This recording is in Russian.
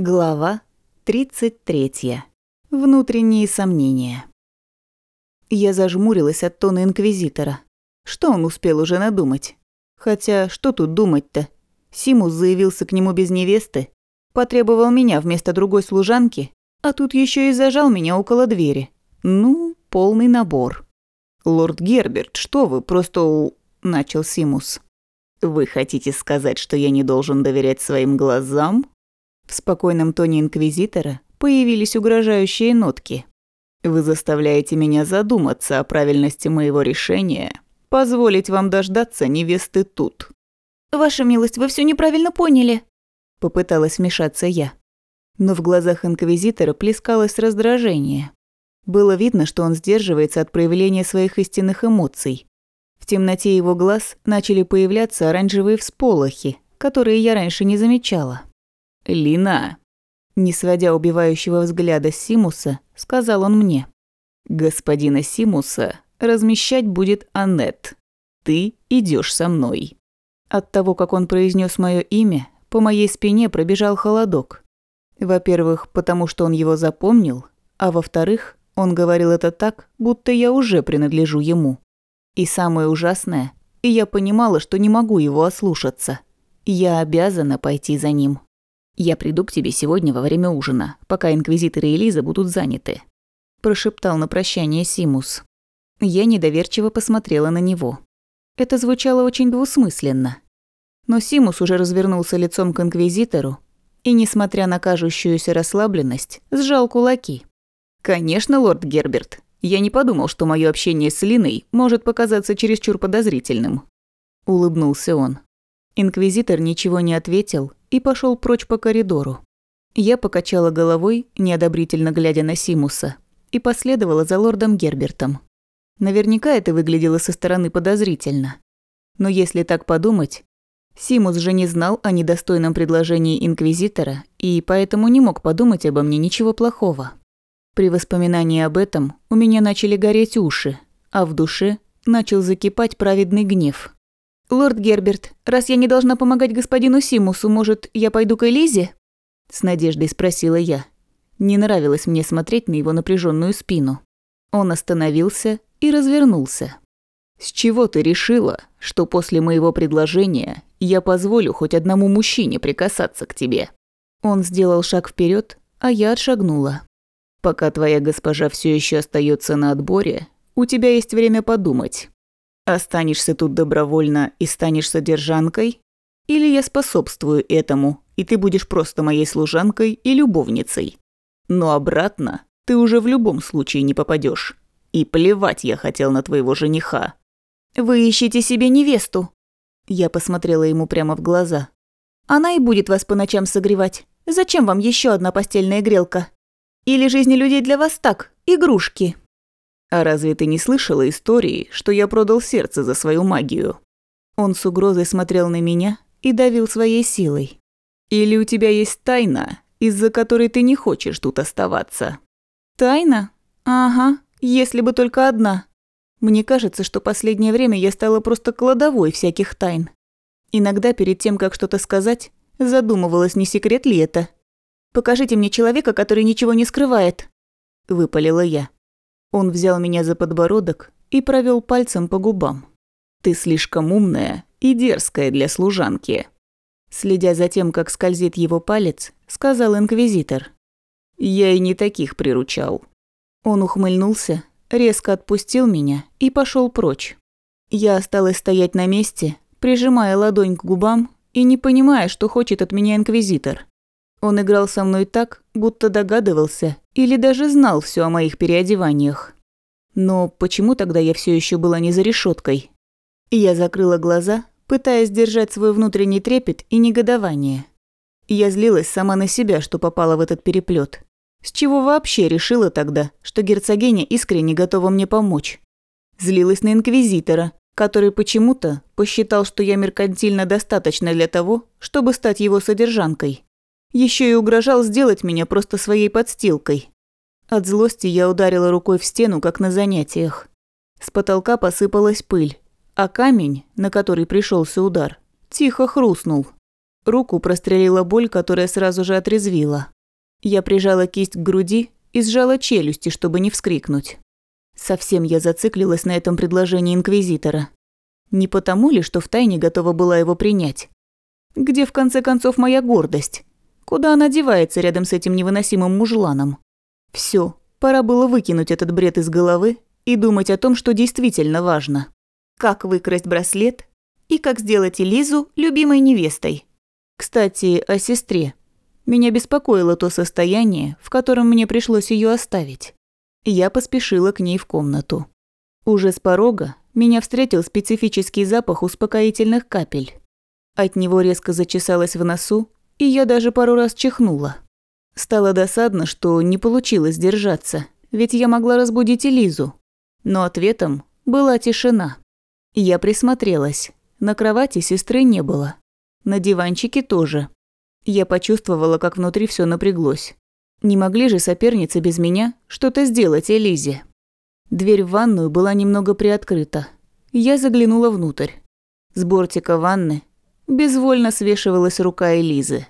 Глава 33. Внутренние сомнения. Я зажмурилась от тона инквизитора. Что он успел уже надумать? Хотя, что тут думать-то? Симус заявился к нему без невесты, потребовал меня вместо другой служанки, а тут еще и зажал меня около двери. Ну, полный набор. «Лорд Герберт, что вы, просто у...» – начал Симус. «Вы хотите сказать, что я не должен доверять своим глазам?» В спокойном тоне инквизитора появились угрожающие нотки. «Вы заставляете меня задуматься о правильности моего решения, позволить вам дождаться невесты тут». «Ваша милость, вы все неправильно поняли», – попыталась вмешаться я. Но в глазах инквизитора плескалось раздражение. Было видно, что он сдерживается от проявления своих истинных эмоций. В темноте его глаз начали появляться оранжевые всполохи, которые я раньше не замечала. «Лина!» Не сводя убивающего взгляда Симуса, сказал он мне. «Господина Симуса размещать будет Аннет. Ты идешь со мной». От того, как он произнес мое имя, по моей спине пробежал холодок. Во-первых, потому что он его запомнил, а во-вторых, он говорил это так, будто я уже принадлежу ему. И самое ужасное, и я понимала, что не могу его ослушаться. Я обязана пойти за ним. «Я приду к тебе сегодня во время ужина, пока инквизиторы и Лиза будут заняты», – прошептал на прощание Симус. Я недоверчиво посмотрела на него. Это звучало очень двусмысленно. Но Симус уже развернулся лицом к инквизитору и, несмотря на кажущуюся расслабленность, сжал кулаки. «Конечно, лорд Герберт. Я не подумал, что мое общение с Линой может показаться чересчур подозрительным», – улыбнулся он. Инквизитор ничего не ответил и пошел прочь по коридору. Я покачала головой, неодобрительно глядя на Симуса, и последовала за лордом Гербертом. Наверняка это выглядело со стороны подозрительно. Но если так подумать, Симус же не знал о недостойном предложении Инквизитора и поэтому не мог подумать обо мне ничего плохого. При воспоминании об этом у меня начали гореть уши, а в душе начал закипать праведный гнев. «Лорд Герберт, раз я не должна помогать господину Симусу, может, я пойду к Элизе?» С надеждой спросила я. Не нравилось мне смотреть на его напряженную спину. Он остановился и развернулся. «С чего ты решила, что после моего предложения я позволю хоть одному мужчине прикасаться к тебе?» Он сделал шаг вперед, а я отшагнула. «Пока твоя госпожа все еще остается на отборе, у тебя есть время подумать. Останешься тут добровольно и станешь содержанкой? Или я способствую этому, и ты будешь просто моей служанкой и любовницей? Но обратно ты уже в любом случае не попадешь. И плевать я хотел на твоего жениха. Вы ищете себе невесту. Я посмотрела ему прямо в глаза. Она и будет вас по ночам согревать. Зачем вам еще одна постельная грелка? Или жизни людей для вас так, игрушки? А разве ты не слышала истории, что я продал сердце за свою магию? Он с угрозой смотрел на меня и давил своей силой. Или у тебя есть тайна, из-за которой ты не хочешь тут оставаться? Тайна? Ага, если бы только одна. Мне кажется, что последнее время я стала просто кладовой всяких тайн. Иногда перед тем, как что-то сказать, задумывалась, не секрет ли это. «Покажите мне человека, который ничего не скрывает», – выпалила я. Он взял меня за подбородок и провел пальцем по губам. «Ты слишком умная и дерзкая для служанки», следя за тем, как скользит его палец, сказал инквизитор. «Я и не таких приручал». Он ухмыльнулся, резко отпустил меня и пошел прочь. Я осталась стоять на месте, прижимая ладонь к губам и не понимая, что хочет от меня инквизитор. Он играл со мной так, будто догадывался или даже знал все о моих переодеваниях. Но почему тогда я все еще была не за решеткой? Я закрыла глаза, пытаясь держать свой внутренний трепет и негодование. Я злилась сама на себя, что попала в этот переплет. С чего вообще решила тогда, что герцогиня искренне готова мне помочь? Злилась на инквизитора, который почему-то посчитал, что я меркантильно достаточно для того, чтобы стать его содержанкой. Еще и угрожал сделать меня просто своей подстилкой. От злости я ударила рукой в стену, как на занятиях. С потолка посыпалась пыль, а камень, на который пришелся удар, тихо хрустнул. Руку прострелила боль, которая сразу же отрезвила. Я прижала кисть к груди и сжала челюсти, чтобы не вскрикнуть. Совсем я зациклилась на этом предложении Инквизитора. Не потому ли, что втайне готова была его принять? Где, в конце концов, моя гордость? Куда она девается рядом с этим невыносимым мужланом? Все, пора было выкинуть этот бред из головы и думать о том, что действительно важно. Как выкрасть браслет и как сделать Элизу любимой невестой. Кстати, о сестре. Меня беспокоило то состояние, в котором мне пришлось ее оставить. Я поспешила к ней в комнату. Уже с порога меня встретил специфический запах успокоительных капель. От него резко зачесалось в носу, и я даже пару раз чихнула. Стало досадно, что не получилось держаться, ведь я могла разбудить Элизу. Но ответом была тишина. Я присмотрелась. На кровати сестры не было. На диванчике тоже. Я почувствовала, как внутри все напряглось. Не могли же соперницы без меня что-то сделать Элизе. Дверь в ванную была немного приоткрыта. Я заглянула внутрь. С бортика ванны безвольно свешивалась рука Элизы.